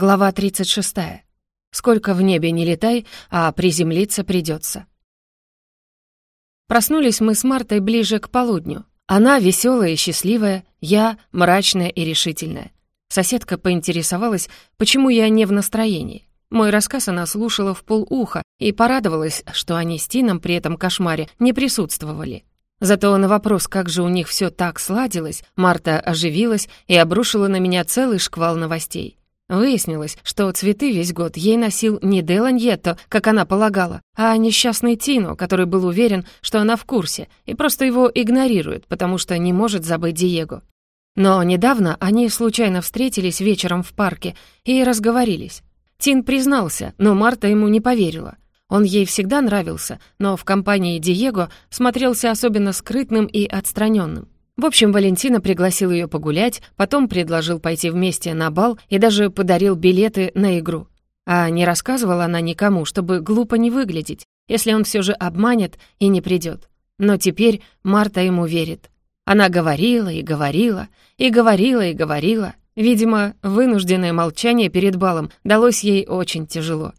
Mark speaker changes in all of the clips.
Speaker 1: Глава 36. Сколько в небе не летай, а приземлиться придется. Проснулись мы с Мартой ближе к полудню. Она веселая и счастливая, я мрачная и решительная. Соседка поинтересовалась, почему я не в настроении. Мой рассказ она слушала в полуха и порадовалась, что они с Тином при этом кошмаре не присутствовали. Зато на вопрос, как же у них все так сладилось, Марта оживилась и обрушила на меня целый шквал новостей. Выяснилось, что цветы весь год ей носил не Деланьетто, как она полагала, а несчастный Тино, который был уверен, что она в курсе, и просто его игнорирует, потому что не может забыть Диего. Но недавно они случайно встретились вечером в парке и разговорились. Тин признался, но Марта ему не поверила. Он ей всегда нравился, но в компании Диего смотрелся особенно скрытным и отстраненным. В общем, Валентина пригласил ее погулять, потом предложил пойти вместе на бал и даже подарил билеты на игру. А не рассказывала она никому, чтобы глупо не выглядеть, если он все же обманет и не придет. Но теперь Марта ему верит. Она говорила и говорила, и говорила и говорила. Видимо, вынужденное молчание перед балом далось ей очень тяжело.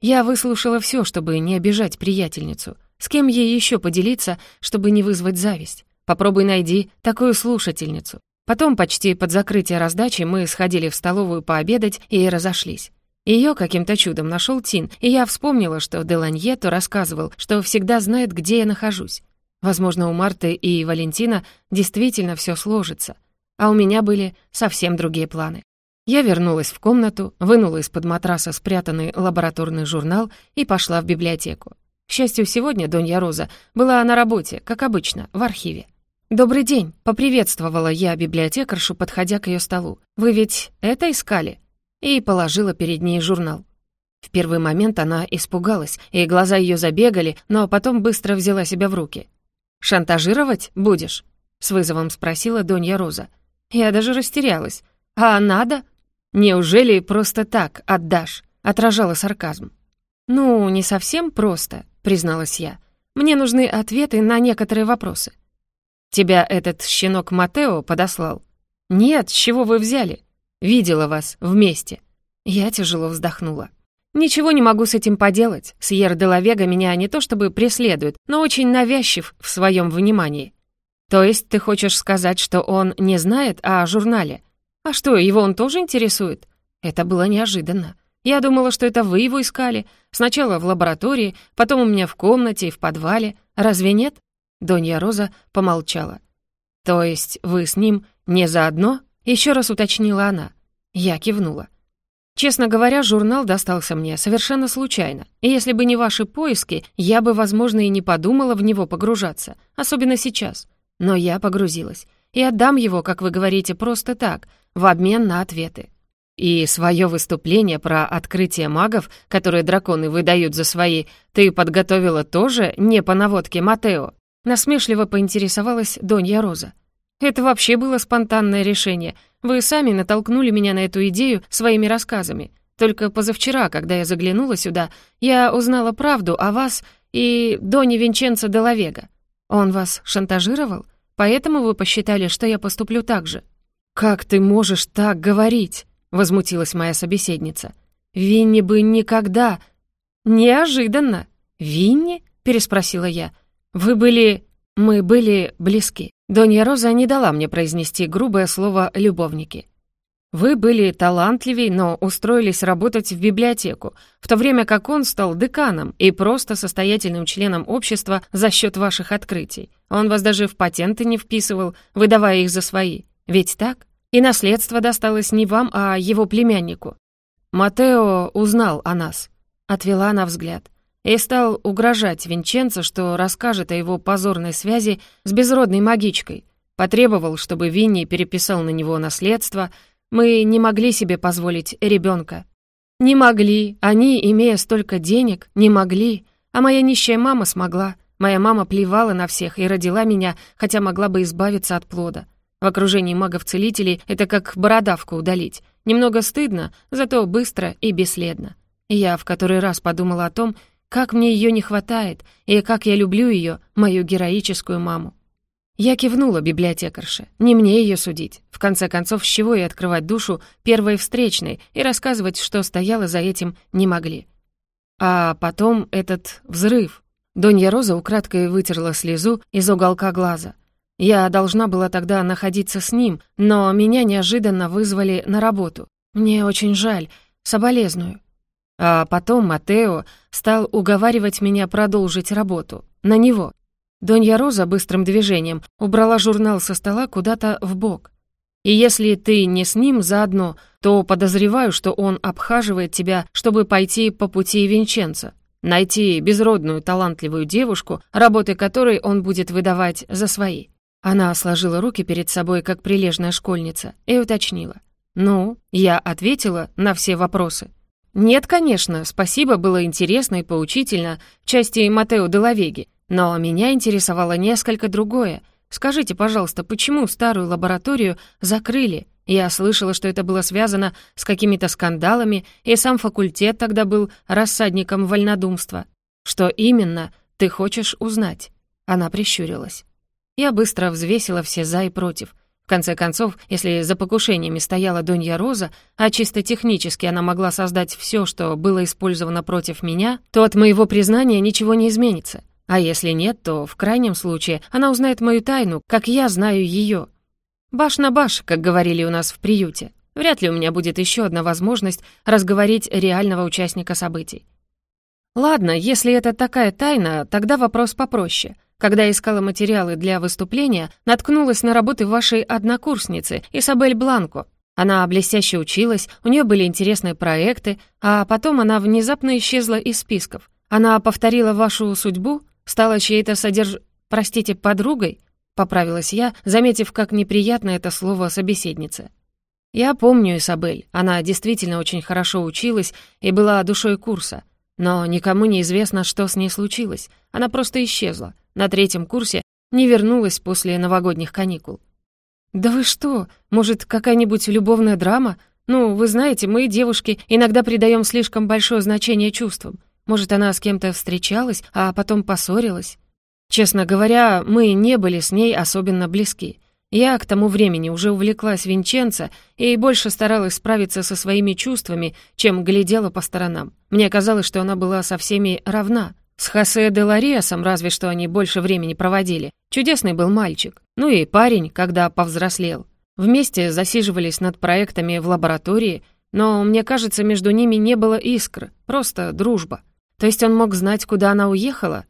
Speaker 1: Я выслушала все, чтобы не обижать приятельницу. С кем ей еще поделиться, чтобы не вызвать зависть? Попробуй найди такую слушательницу. Потом, почти под закрытие раздачи, мы сходили в столовую пообедать и разошлись. Ее каким-то чудом нашел Тин, и я вспомнила, что Деланьето рассказывал, что всегда знает, где я нахожусь. Возможно, у Марты и Валентина действительно все сложится. А у меня были совсем другие планы. Я вернулась в комнату, вынула из-под матраса спрятанный лабораторный журнал и пошла в библиотеку. К счастью, сегодня Донья Роза была на работе, как обычно, в архиве. «Добрый день», — поприветствовала я библиотекаршу, подходя к ее столу. «Вы ведь это искали?» И положила перед ней журнал. В первый момент она испугалась, и глаза ее забегали, но потом быстро взяла себя в руки. «Шантажировать будешь?» — с вызовом спросила Донья Роза. Я даже растерялась. «А надо?» «Неужели просто так отдашь?» — отражала сарказм. «Ну, не совсем просто», — призналась я. «Мне нужны ответы на некоторые вопросы». «Тебя этот щенок Матео подослал?» «Нет, с чего вы взяли?» «Видела вас вместе». Я тяжело вздохнула. «Ничего не могу с этим поделать. Сьер де Лавега меня не то чтобы преследует, но очень навязчив в своем внимании. То есть ты хочешь сказать, что он не знает о журнале? А что, его он тоже интересует?» Это было неожиданно. Я думала, что это вы его искали. Сначала в лаборатории, потом у меня в комнате и в подвале. Разве нет? Донья Роза помолчала. «То есть вы с ним не заодно?» — еще раз уточнила она. Я кивнула. «Честно говоря, журнал достался мне совершенно случайно, и если бы не ваши поиски, я бы, возможно, и не подумала в него погружаться, особенно сейчас. Но я погрузилась, и отдам его, как вы говорите, просто так, в обмен на ответы. И свое выступление про открытие магов, которые драконы выдают за свои, ты подготовила тоже не по наводке Матео?» Насмешливо поинтересовалась Донья Роза. «Это вообще было спонтанное решение. Вы сами натолкнули меня на эту идею своими рассказами. Только позавчера, когда я заглянула сюда, я узнала правду о вас и Доне Винченцо де Лавега. Он вас шантажировал? Поэтому вы посчитали, что я поступлю так же?» «Как ты можешь так говорить?» — возмутилась моя собеседница. «Винни бы никогда...» «Неожиданно!» «Винни?» — переспросила я. «Вы были... мы были близки». Донья Роза не дала мне произнести грубое слово «любовники». «Вы были талантливей, но устроились работать в библиотеку, в то время как он стал деканом и просто состоятельным членом общества за счет ваших открытий. Он вас даже в патенты не вписывал, выдавая их за свои. Ведь так? И наследство досталось не вам, а его племяннику». «Матео узнал о нас», — отвела она взгляд и стал угрожать Винченцо, что расскажет о его позорной связи с безродной магичкой. Потребовал, чтобы Винни переписал на него наследство. Мы не могли себе позволить ребенка. Не могли, они, имея столько денег, не могли. А моя нищая мама смогла. Моя мама плевала на всех и родила меня, хотя могла бы избавиться от плода. В окружении магов-целителей это как бородавку удалить. Немного стыдно, зато быстро и бесследно. Я в который раз подумала о том, как мне ее не хватает, и как я люблю ее, мою героическую маму. Я кивнула библиотекарше. Не мне ее судить. В конце концов, с чего и открывать душу первой встречной и рассказывать, что стояло за этим, не могли. А потом этот взрыв. Донья Роза украдкой вытерла слезу из уголка глаза. Я должна была тогда находиться с ним, но меня неожиданно вызвали на работу. Мне очень жаль, соболезную. А потом Матео стал уговаривать меня продолжить работу. На него. Донья Роза быстрым движением убрала журнал со стола куда-то в бок. И если ты не с ним заодно, то подозреваю, что он обхаживает тебя, чтобы пойти по пути Винченца, найти безродную талантливую девушку, работы которой он будет выдавать за свои». Она сложила руки перед собой, как прилежная школьница, и уточнила. «Ну, я ответила на все вопросы». «Нет, конечно, спасибо, было интересно и поучительно в части Матео де Лавеги, но меня интересовало несколько другое. Скажите, пожалуйста, почему старую лабораторию закрыли? Я слышала, что это было связано с какими-то скандалами, и сам факультет тогда был рассадником вольнодумства. Что именно ты хочешь узнать?» Она прищурилась. Я быстро взвесила все «за» и «против». В конце концов, если за покушениями стояла Донья Роза, а чисто технически она могла создать все, что было использовано против меня, то от моего признания ничего не изменится. А если нет, то в крайнем случае она узнает мою тайну, как я знаю ее. Баш на баш, как говорили у нас в приюте. Вряд ли у меня будет еще одна возможность разговорить реального участника событий. Ладно, если это такая тайна, тогда вопрос попроще. Когда искала материалы для выступления, наткнулась на работы вашей однокурсницы, Исабель Бланко. Она блестяще училась, у нее были интересные проекты, а потом она внезапно исчезла из списков. Она повторила вашу судьбу, Стала чьей-то содерж... простите, подругой?» — поправилась я, заметив, как неприятно это слово собеседнице. «Я помню Исабель, она действительно очень хорошо училась и была душой курса, но никому не известно, что с ней случилось. Она просто исчезла. На третьем курсе не вернулась после новогодних каникул». «Да вы что? Может, какая-нибудь любовная драма? Ну, вы знаете, мы, девушки, иногда придаем слишком большое значение чувствам. Может, она с кем-то встречалась, а потом поссорилась? Честно говоря, мы не были с ней особенно близки. Я к тому времени уже увлеклась Винченцо и больше старалась справиться со своими чувствами, чем глядела по сторонам. Мне казалось, что она была со всеми равна. С Хосе де Лариасом разве что они больше времени проводили. Чудесный был мальчик. Ну и парень, когда повзрослел. Вместе засиживались над проектами в лаборатории, но, мне кажется, между ними не было искр, просто дружба. То есть он мог знать, куда она уехала?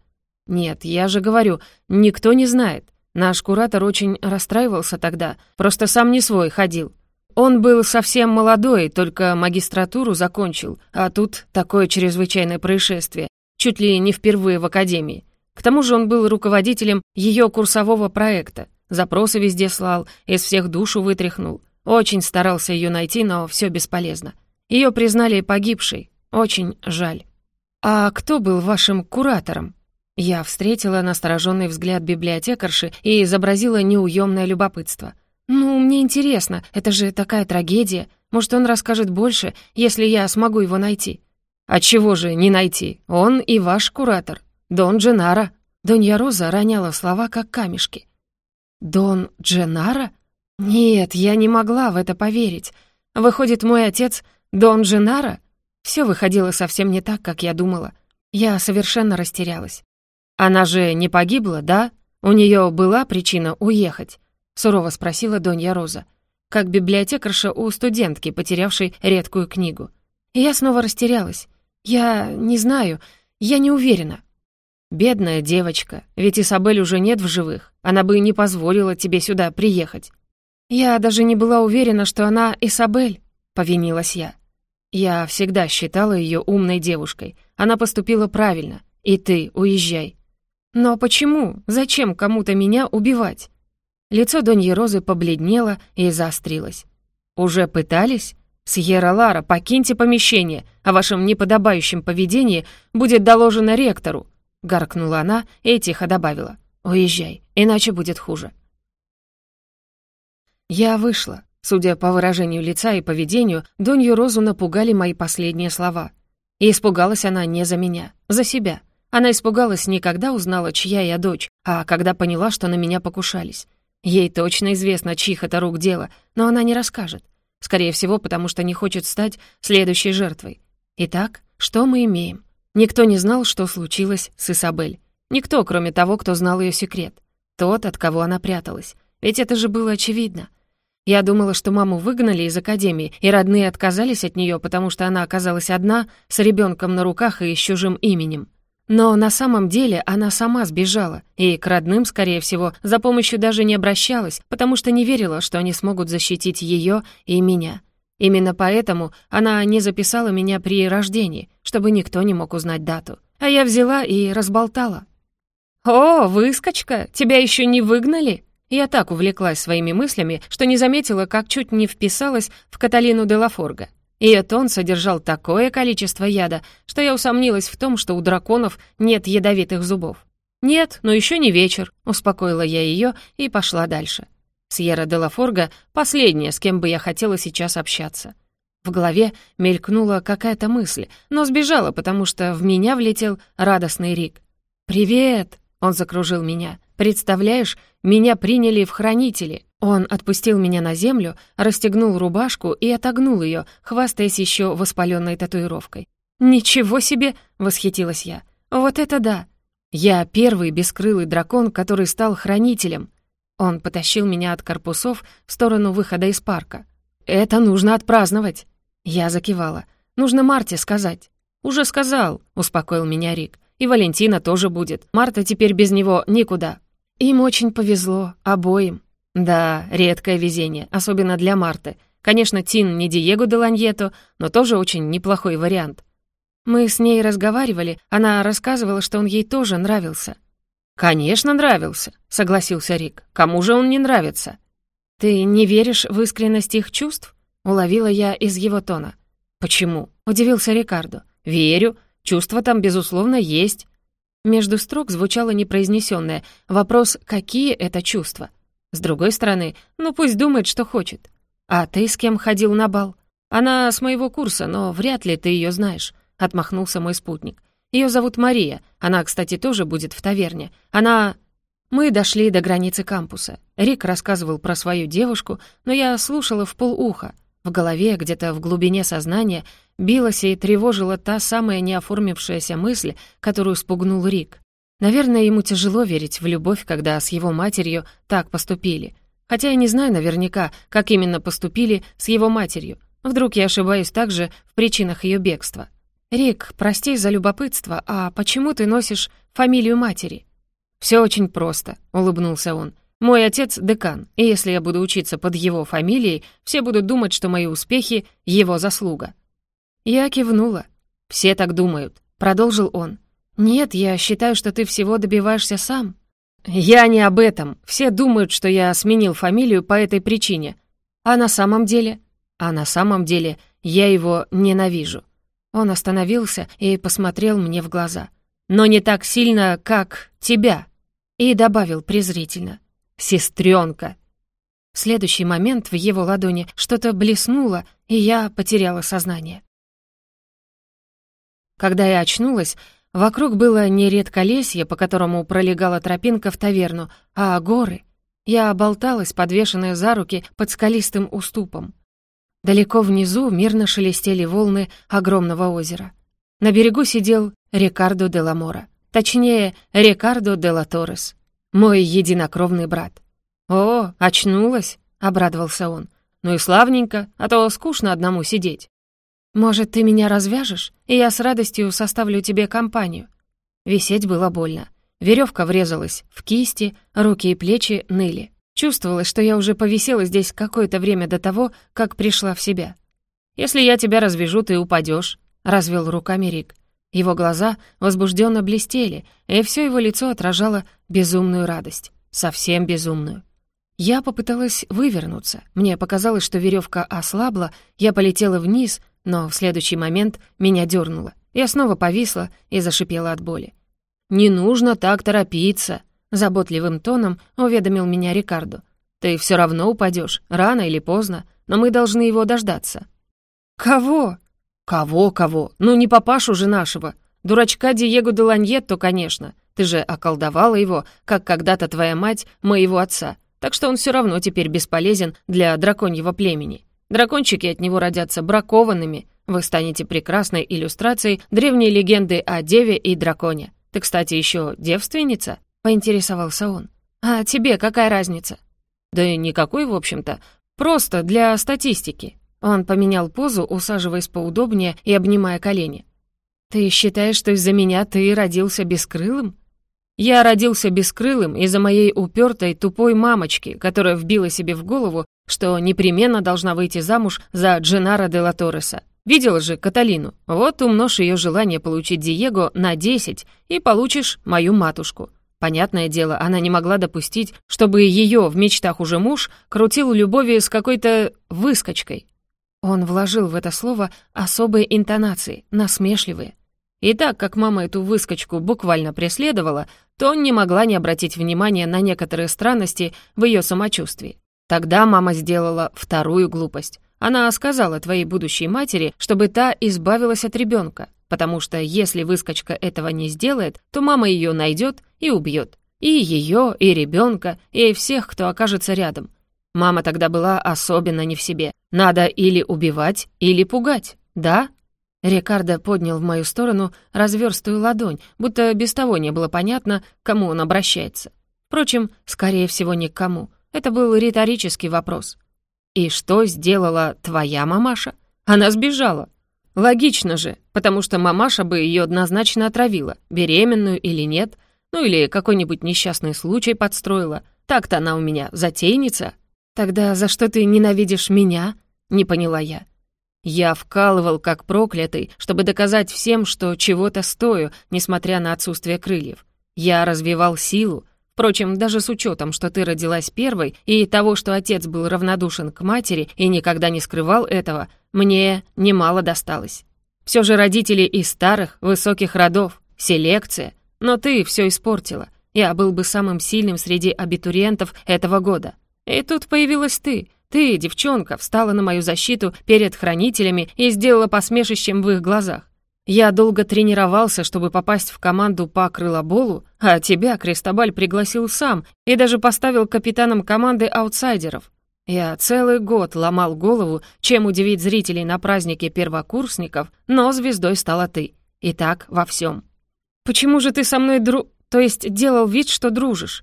Speaker 1: Нет, я же говорю, никто не знает. Наш куратор очень расстраивался тогда, просто сам не свой ходил. Он был совсем молодой, только магистратуру закончил, а тут такое чрезвычайное происшествие, чуть ли не впервые в академии. К тому же он был руководителем ее курсового проекта, запросы везде слал, из всех душу вытряхнул. Очень старался ее найти, но все бесполезно. Ее признали погибшей, очень жаль. «А кто был вашим куратором?» Я встретила настороженный взгляд библиотекарши и изобразила неуемное любопытство. «Ну, мне интересно, это же такая трагедия. Может, он расскажет больше, если я смогу его найти?» «А чего же не найти? Он и ваш куратор. Дон Дженара». Донья Роза роняла слова, как камешки. «Дон Дженара? Нет, я не могла в это поверить. Выходит, мой отец Дон Дженара?» Все выходило совсем не так, как я думала. Я совершенно растерялась. «Она же не погибла, да? У нее была причина уехать?» — сурово спросила Донья Роза, как библиотекарша у студентки, потерявшей редкую книгу. И я снова растерялась. «Я не знаю, я не уверена». «Бедная девочка, ведь Исабель уже нет в живых. Она бы не позволила тебе сюда приехать». «Я даже не была уверена, что она Исабель», — повинилась я. Я всегда считала ее умной девушкой. Она поступила правильно. И ты уезжай. Но почему? Зачем кому-то меня убивать? Лицо Доньи Розы побледнело и заострилось. Уже пытались? Сьерра Лара, покиньте помещение. О вашем неподобающем поведении будет доложено ректору. Гаркнула она и тихо добавила. «Уезжай, иначе будет хуже». Я вышла. Судя по выражению лица и поведению, Донью Розу напугали мои последние слова. И испугалась она не за меня, за себя. Она испугалась не когда узнала, чья я дочь, а когда поняла, что на меня покушались. Ей точно известно, чьих это рук дело, но она не расскажет. Скорее всего, потому что не хочет стать следующей жертвой. Итак, что мы имеем? Никто не знал, что случилось с Исабель. Никто, кроме того, кто знал ее секрет. Тот, от кого она пряталась. Ведь это же было очевидно. Я думала, что маму выгнали из академии, и родные отказались от нее, потому что она оказалась одна, с ребенком на руках и с чужим именем. Но на самом деле она сама сбежала, и к родным, скорее всего, за помощью даже не обращалась, потому что не верила, что они смогут защитить ее и меня. Именно поэтому она не записала меня при рождении, чтобы никто не мог узнать дату. А я взяла и разболтала. «О, выскочка, тебя еще не выгнали?» Я так увлеклась своими мыслями, что не заметила, как чуть не вписалась в Каталину де Лафорга. Ее тон содержал такое количество яда, что я усомнилась в том, что у драконов нет ядовитых зубов. «Нет, но еще не вечер», — успокоила я ее и пошла дальше. Сьерра де Лафорга — последняя, с кем бы я хотела сейчас общаться. В голове мелькнула какая-то мысль, но сбежала, потому что в меня влетел радостный Рик. «Привет!» — он закружил меня. Представляешь, меня приняли в хранители. Он отпустил меня на землю, расстегнул рубашку и отогнул ее, хвастаясь еще воспаленной татуировкой. «Ничего себе!» — восхитилась я. «Вот это да! Я первый бескрылый дракон, который стал хранителем». Он потащил меня от корпусов в сторону выхода из парка. «Это нужно отпраздновать!» Я закивала. «Нужно Марте сказать». «Уже сказал», — успокоил меня Рик. «И Валентина тоже будет. Марта теперь без него никуда». Им очень повезло, обоим. Да, редкое везение, особенно для Марты. Конечно, Тин не Диего де Ланьето, но тоже очень неплохой вариант. Мы с ней разговаривали, она рассказывала, что он ей тоже нравился. «Конечно, нравился», — согласился Рик. «Кому же он не нравится?» «Ты не веришь в искренность их чувств?» — уловила я из его тона. «Почему?» — удивился Рикардо. «Верю. Чувства там, безусловно, есть. Между строк звучало непроизнесённое вопрос «какие это чувства?». С другой стороны, ну пусть думает, что хочет. «А ты с кем ходил на бал?» «Она с моего курса, но вряд ли ты её знаешь», — отмахнулся мой спутник. Её зовут Мария. Она, кстати, тоже будет в таверне. Она...» Мы дошли до границы кампуса. Рик рассказывал про свою девушку, но я слушала в полуха. В голове, где-то в глубине сознания, билась и тревожила та самая неоформившаяся мысль, которую спугнул Рик. Наверное, ему тяжело верить в любовь, когда с его матерью так поступили. Хотя я не знаю наверняка, как именно поступили с его матерью. Вдруг я ошибаюсь также в причинах ее бегства. «Рик, прости за любопытство, а почему ты носишь фамилию матери?» «Все очень просто», — улыбнулся он. «Мой отец — декан, и если я буду учиться под его фамилией, все будут думать, что мои успехи — его заслуга». Я кивнула. «Все так думают», — продолжил он. «Нет, я считаю, что ты всего добиваешься сам». «Я не об этом. Все думают, что я сменил фамилию по этой причине. А на самом деле...» «А на самом деле я его ненавижу». Он остановился и посмотрел мне в глаза. «Но не так сильно, как тебя». И добавил презрительно. «Сестренка». В следующий момент в его ладони что-то блеснуло, и я потеряла сознание. Когда я очнулась, вокруг было не редколесье, по которому пролегала тропинка в таверну, а горы. Я болталась, подвешенная за руки под скалистым уступом. Далеко внизу мирно шелестели волны огромного озера. На берегу сидел Рикардо де Ламора, точнее, Рикардо де Ла Торрес, мой единокровный брат. «О, очнулась!» — обрадовался он. «Ну и славненько, а то скучно одному сидеть». «Может, ты меня развяжешь, и я с радостью составлю тебе компанию?» Висеть было больно. Веревка врезалась в кисти, руки и плечи ныли. Чувствовалось, что я уже повисела здесь какое-то время до того, как пришла в себя. «Если я тебя развяжу, ты упадешь, развел руками Рик. Его глаза возбужденно блестели, и все его лицо отражало безумную радость. Совсем безумную. Я попыталась вывернуться. Мне показалось, что веревка ослабла, я полетела вниз, но в следующий момент меня дернуло. Я снова повисла и зашипела от боли. «Не нужно так торопиться», — заботливым тоном уведомил меня Рикардо. «Ты все равно упадешь, рано или поздно, но мы должны его дождаться». «Кого?» «Кого-кого? Ну не папашу же нашего!» Дурачка Диего де Ланьетто, конечно. Ты же околдовала его, как когда-то твоя мать моего отца. Так что он все равно теперь бесполезен для драконьего племени. Дракончики от него родятся бракованными. Вы станете прекрасной иллюстрацией древней легенды о деве и драконе. Ты, кстати, еще девственница?» — поинтересовался он. «А тебе какая разница?» «Да никакой, в общем-то. Просто для статистики». Он поменял позу, усаживаясь поудобнее и обнимая колени. «Ты считаешь, что из-за меня ты родился бескрылым?» «Я родился бескрылым из-за моей упертой тупой мамочки, которая вбила себе в голову, что непременно должна выйти замуж за Дженаро де ла Торреса. Видела же Каталину? Вот умножь ее желание получить Диего на 10 и получишь мою матушку. Понятное дело, она не могла допустить, чтобы ее в мечтах уже муж крутил любовью с какой-то выскочкой. Он вложил в это слово особые интонации, насмешливые. И так как мама эту выскочку буквально преследовала, то не могла не обратить внимания на некоторые странности в ее самочувствии. Тогда мама сделала вторую глупость. Она сказала твоей будущей матери, чтобы та избавилась от ребенка, потому что если выскочка этого не сделает, то мама ее найдет и убьет. И ее, и ребенка, и всех, кто окажется рядом. Мама тогда была особенно не в себе. Надо или убивать, или пугать, да? Рикардо поднял в мою сторону разверстую ладонь, будто без того не было понятно, к кому он обращается. Впрочем, скорее всего, ни к кому. Это был риторический вопрос. «И что сделала твоя мамаша? Она сбежала». «Логично же, потому что мамаша бы ее однозначно отравила, беременную или нет, ну или какой-нибудь несчастный случай подстроила. Так-то она у меня затейница». «Тогда за что ты ненавидишь меня?» — не поняла я. Я вкалывал как проклятый, чтобы доказать всем, что чего-то стою, несмотря на отсутствие крыльев. Я развивал силу, Впрочем, даже с учетом, что ты родилась первой, и того, что отец был равнодушен к матери и никогда не скрывал этого, мне немало досталось. Все же родители из старых, высоких родов, селекция. Но ты все испортила. Я был бы самым сильным среди абитуриентов этого года. И тут появилась ты. Ты, девчонка, встала на мою защиту перед хранителями и сделала посмешищем в их глазах. Я долго тренировался, чтобы попасть в команду по крылоболу, а тебя Крестобаль пригласил сам и даже поставил капитаном команды аутсайдеров. Я целый год ломал голову, чем удивить зрителей на празднике первокурсников, но звездой стала ты. И так во всем. Почему же ты со мной дру... То есть делал вид, что дружишь?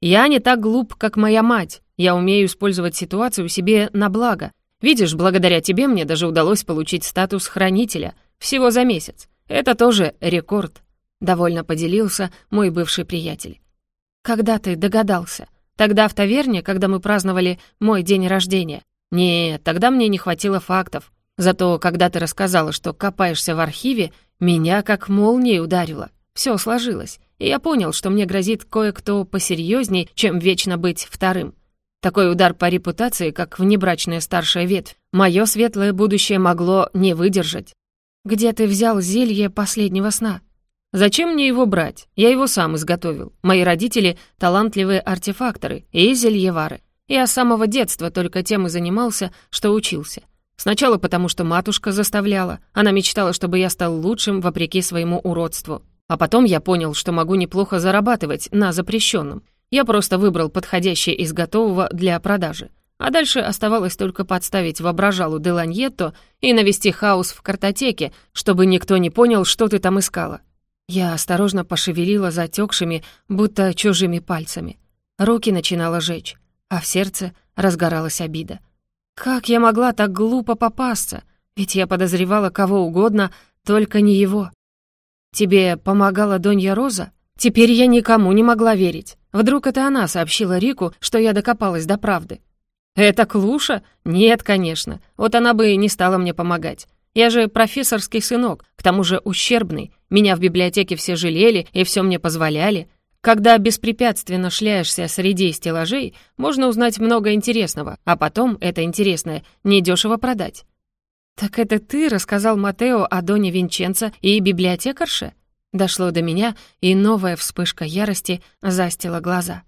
Speaker 1: Я не так глуп, как моя мать. Я умею использовать ситуацию себе на благо. Видишь, благодаря тебе мне даже удалось получить статус хранителя — всего за месяц. Это тоже рекорд», — довольно поделился мой бывший приятель. «Когда ты догадался? Тогда в таверне, когда мы праздновали мой день рождения? Нет, тогда мне не хватило фактов. Зато, когда ты рассказала, что копаешься в архиве, меня как молнией ударило. Все сложилось, и я понял, что мне грозит кое-кто посерьезней, чем вечно быть вторым. Такой удар по репутации, как внебрачная старшая ветвь, мое светлое будущее могло не выдержать. «Где ты взял зелье последнего сна?» «Зачем мне его брать? Я его сам изготовил. Мои родители — талантливые артефакторы и зельевары. Я с самого детства только тем и занимался, что учился. Сначала потому, что матушка заставляла. Она мечтала, чтобы я стал лучшим вопреки своему уродству. А потом я понял, что могу неплохо зарабатывать на запрещенном. Я просто выбрал подходящее из готового для продажи. А дальше оставалось только подставить воображалу Деланьетто и навести хаос в картотеке, чтобы никто не понял, что ты там искала. Я осторожно пошевелила затекшими, будто чужими пальцами. Руки начинала жечь, а в сердце разгоралась обида. Как я могла так глупо попасться? Ведь я подозревала кого угодно, только не его. Тебе помогала Донья Роза? Теперь я никому не могла верить. Вдруг это она сообщила Рику, что я докопалась до правды. «Это Клуша? Нет, конечно. Вот она бы не стала мне помогать. Я же профессорский сынок, к тому же ущербный. Меня в библиотеке все жалели и все мне позволяли. Когда беспрепятственно шляешься среди стеллажей, можно узнать много интересного, а потом это интересное недешево продать». «Так это ты рассказал Матео о Доне Винченцо и библиотекарше?» Дошло до меня, и новая вспышка ярости застила глаза.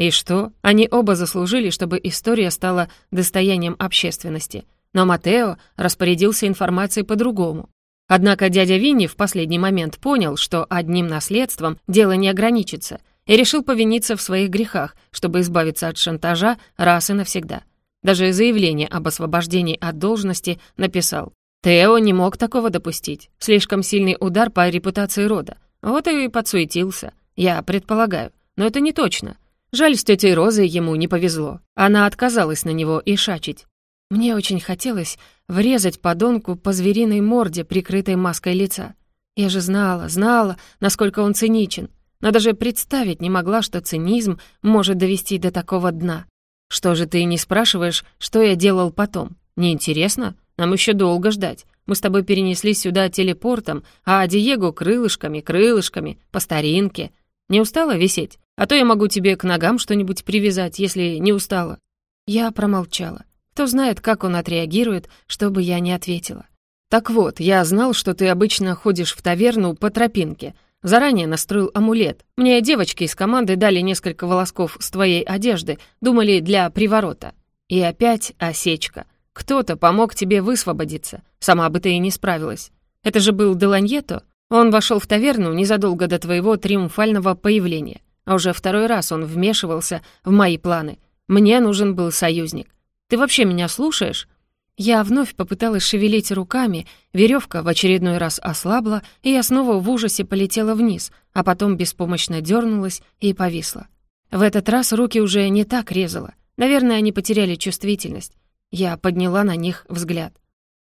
Speaker 1: И что? Они оба заслужили, чтобы история стала достоянием общественности. Но Матео распорядился информацией по-другому. Однако дядя Винни в последний момент понял, что одним наследством дело не ограничится, и решил повиниться в своих грехах, чтобы избавиться от шантажа раз и навсегда. Даже заявление об освобождении от должности написал. Тео не мог такого допустить. Слишком сильный удар по репутации рода. Вот и подсуетился. Я предполагаю. Но это не точно. Жаль, с тетей Розой ему не повезло. Она отказалась на него и шачить. Мне очень хотелось врезать подонку по звериной морде, прикрытой маской лица. Я же знала, знала, насколько он циничен, но даже представить не могла, что цинизм может довести до такого дна. Что же ты не спрашиваешь, что я делал потом? Неинтересно? Нам еще долго ждать. Мы с тобой перенеслись сюда телепортом, а Диего крылышками, крылышками, по старинке. Не устала висеть? А то я могу тебе к ногам что-нибудь привязать, если не устала». Я промолчала. Кто знает, как он отреагирует, чтобы я не ответила. «Так вот, я знал, что ты обычно ходишь в таверну по тропинке. Заранее настроил амулет. Мне девочки из команды дали несколько волосков с твоей одежды, думали, для приворота. И опять осечка. Кто-то помог тебе высвободиться. Сама бы ты и не справилась. Это же был Деланьето. Он вошел в таверну незадолго до твоего триумфального появления. А уже второй раз он вмешивался в мои планы. Мне нужен был союзник. Ты вообще меня слушаешь?» Я вновь попыталась шевелить руками, веревка в очередной раз ослабла, и я снова в ужасе полетела вниз, а потом беспомощно дернулась и повисла. В этот раз руки уже не так резало. Наверное, они потеряли чувствительность. Я подняла на них взгляд.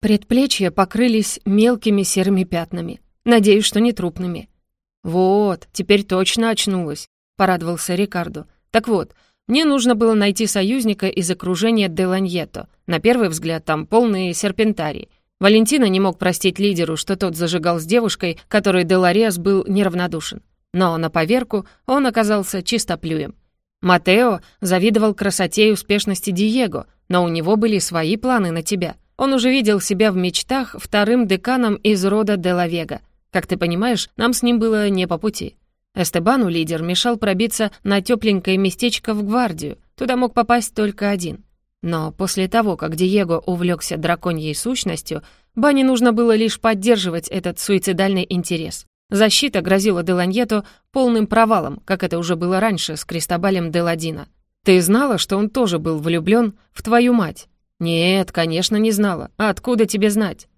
Speaker 1: Предплечья покрылись мелкими серыми пятнами. Надеюсь, что не трупными. «Вот, теперь точно очнулась», — порадовался Рикардо. «Так вот, мне нужно было найти союзника из окружения Деланьето. На первый взгляд, там полные серпентарии. Валентина не мог простить лидеру, что тот зажигал с девушкой, которой Делариас был неравнодушен. Но на поверку он оказался чистоплюем. Матео завидовал красоте и успешности Диего, но у него были свои планы на тебя. Он уже видел себя в мечтах вторым деканом из рода Делавега. Как ты понимаешь, нам с ним было не по пути. Эстебану лидер мешал пробиться на тепленькое местечко в гвардию. Туда мог попасть только один. Но после того, как Диего увлекся драконьей сущностью, Бане нужно было лишь поддерживать этот суицидальный интерес. Защита грозила Деланьету полным провалом, как это уже было раньше с Кристобалем Деладино. Ты знала, что он тоже был влюблен в твою мать? Нет, конечно, не знала. А откуда тебе знать?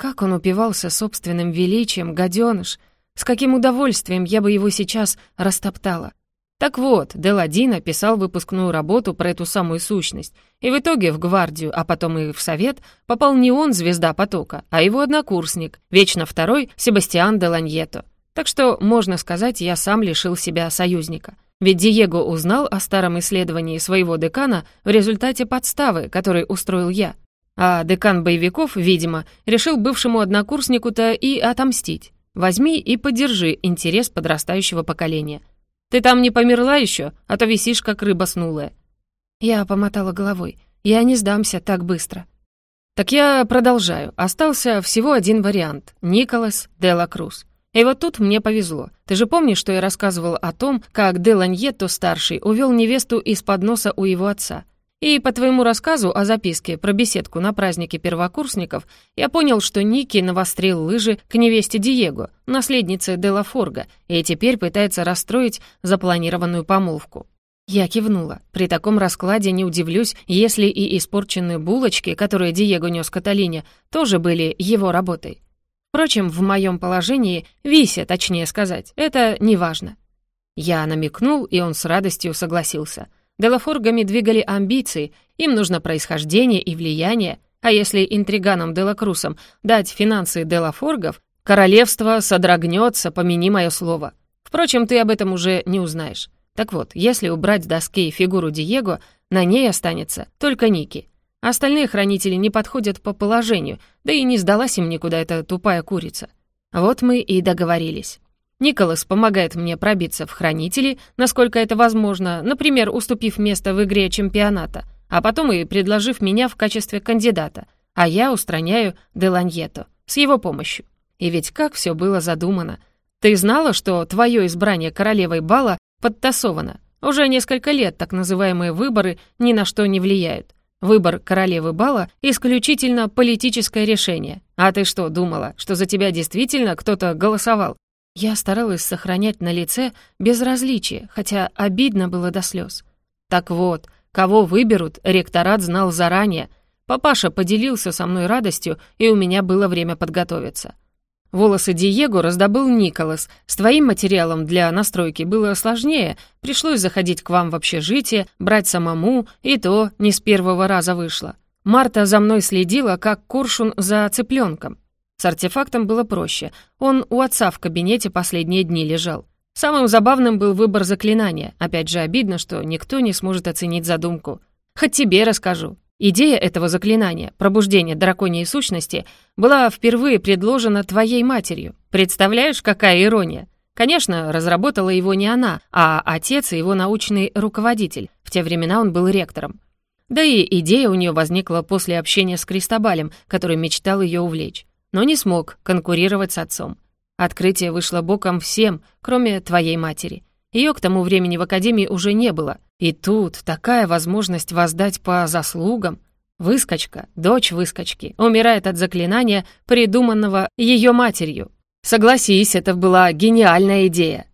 Speaker 1: Как он упивался собственным величием, гаденыш, с каким удовольствием я бы его сейчас растоптала. Так вот, Деладина писал выпускную работу про эту самую сущность, и в итоге в гвардию, а потом и в совет, попал не он, звезда потока, а его однокурсник, вечно второй, Себастьян Деланьето. Так что, можно сказать, я сам лишил себя союзника. Ведь Диего узнал о старом исследовании своего декана в результате подставы, который устроил я. А декан боевиков, видимо, решил бывшему однокурснику-то и отомстить. Возьми и поддержи интерес подрастающего поколения. Ты там не померла еще, а то висишь, как рыба снулая». Я помотала головой. «Я не сдамся так быстро». «Так я продолжаю. Остался всего один вариант. Николас де ла Круз. И вот тут мне повезло. Ты же помнишь, что я рассказывал о том, как де Ланьетто-старший увел невесту из-под носа у его отца? И по твоему рассказу о записке про беседку на празднике первокурсников я понял, что Ники навострил лыжи к невесте Диего, наследнице Дела Форга, и теперь пытается расстроить запланированную помолвку. Я кивнула. При таком раскладе не удивлюсь, если и испорченные булочки, которые Диего нес Каталине, тоже были его работой. Впрочем, в моем положении, Вися, точнее сказать, это не важно. Я намекнул, и он с радостью согласился — Делафоргами двигали амбиции, им нужно происхождение и влияние, а если интриганам Делакрусам дать финансы Делафоргов, королевство содрогнется, помяни мое слово. Впрочем, ты об этом уже не узнаешь. Так вот, если убрать с доски фигуру Диего, на ней останется только Ники. Остальные хранители не подходят по положению, да и не сдалась им никуда эта тупая курица. Вот мы и договорились. Николас помогает мне пробиться в хранители, насколько это возможно, например, уступив место в игре чемпионата, а потом и предложив меня в качестве кандидата, а я устраняю Деланьето с его помощью. И ведь как все было задумано. Ты знала, что твое избрание королевой бала подтасовано? Уже несколько лет так называемые выборы ни на что не влияют. Выбор королевы бала — исключительно политическое решение, А ты что, думала, что за тебя действительно кто-то голосовал? Я старалась сохранять на лице безразличие, хотя обидно было до слез. Так вот, кого выберут, ректорат знал заранее. Папаша поделился со мной радостью, и у меня было время подготовиться. Волосы Диего раздобыл Николас. С твоим материалом для настройки было сложнее. Пришлось заходить к вам в общежитие, брать самому, и то не с первого раза вышло. Марта за мной следила, как коршун за цыпленком. С артефактом было проще. Он у отца в кабинете последние дни лежал. Самым забавным был выбор заклинания. Опять же, обидно, что никто не сможет оценить задумку. Хоть тебе расскажу. Идея этого заклинания, пробуждение драконьей сущности, была впервые предложена твоей матерью. Представляешь, какая ирония? Конечно, разработала его не она, а отец и его научный руководитель. В те времена он был ректором. Да и идея у нее возникла после общения с Кристобалем, который мечтал ее увлечь но не смог конкурировать с отцом. Открытие вышло боком всем, кроме твоей матери. Ее к тому времени в академии уже не было. И тут такая возможность воздать по заслугам. Выскочка, дочь выскочки, умирает от заклинания, придуманного ее матерью. Согласись, это была гениальная идея.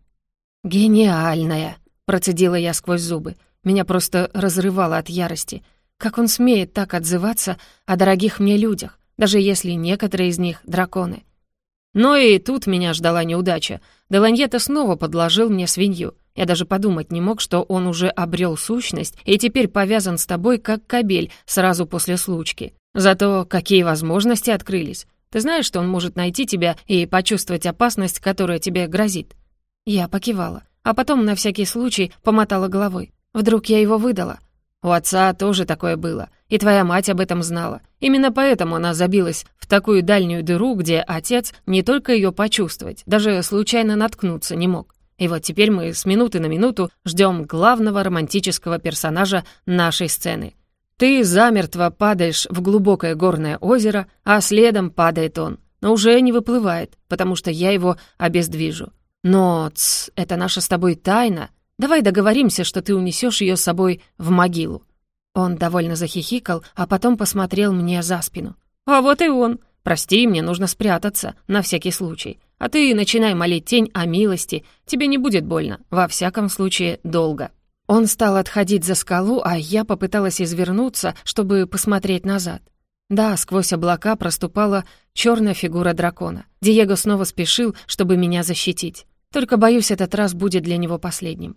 Speaker 1: «Гениальная», — процедила я сквозь зубы. Меня просто разрывало от ярости. Как он смеет так отзываться о дорогих мне людях? Даже если некоторые из них — драконы. Но и тут меня ждала неудача. Деланьета снова подложил мне свинью. Я даже подумать не мог, что он уже обрел сущность и теперь повязан с тобой, как кобель, сразу после случки. Зато какие возможности открылись. Ты знаешь, что он может найти тебя и почувствовать опасность, которая тебе грозит?» Я покивала, а потом на всякий случай помотала головой. Вдруг я его выдала. У отца тоже такое было, и твоя мать об этом знала. Именно поэтому она забилась в такую дальнюю дыру, где отец не только ее почувствовать, даже случайно наткнуться не мог. И вот теперь мы с минуты на минуту ждем главного романтического персонажа нашей сцены. Ты замертво падаешь в глубокое горное озеро, а следом падает он. Но уже не выплывает, потому что я его обездвижу. Но, ц, это наша с тобой тайна, Давай договоримся, что ты унесешь ее с собой в могилу». Он довольно захихикал, а потом посмотрел мне за спину. «А вот и он. Прости, мне нужно спрятаться, на всякий случай. А ты начинай молить тень о милости, тебе не будет больно, во всяком случае, долго». Он стал отходить за скалу, а я попыталась извернуться, чтобы посмотреть назад. Да, сквозь облака проступала черная фигура дракона. Диего снова спешил, чтобы меня защитить. Только, боюсь, этот раз будет для него последним.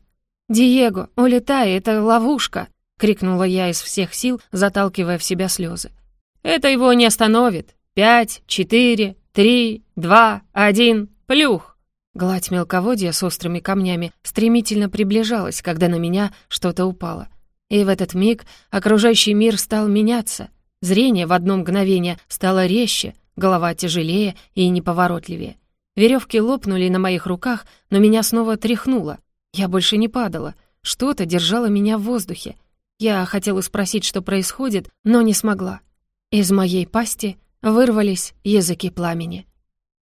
Speaker 1: «Диего, улетай, это ловушка!» — крикнула я из всех сил, заталкивая в себя слезы. «Это его не остановит. Пять, четыре, три, два, один, плюх!» Гладь мелководья с острыми камнями стремительно приближалась, когда на меня что-то упало. И в этот миг окружающий мир стал меняться. Зрение в одно мгновение стало резче, голова тяжелее и неповоротливее. Веревки лопнули на моих руках, но меня снова тряхнуло. Я больше не падала. Что-то держало меня в воздухе. Я хотела спросить, что происходит, но не смогла. Из моей пасти вырвались языки пламени.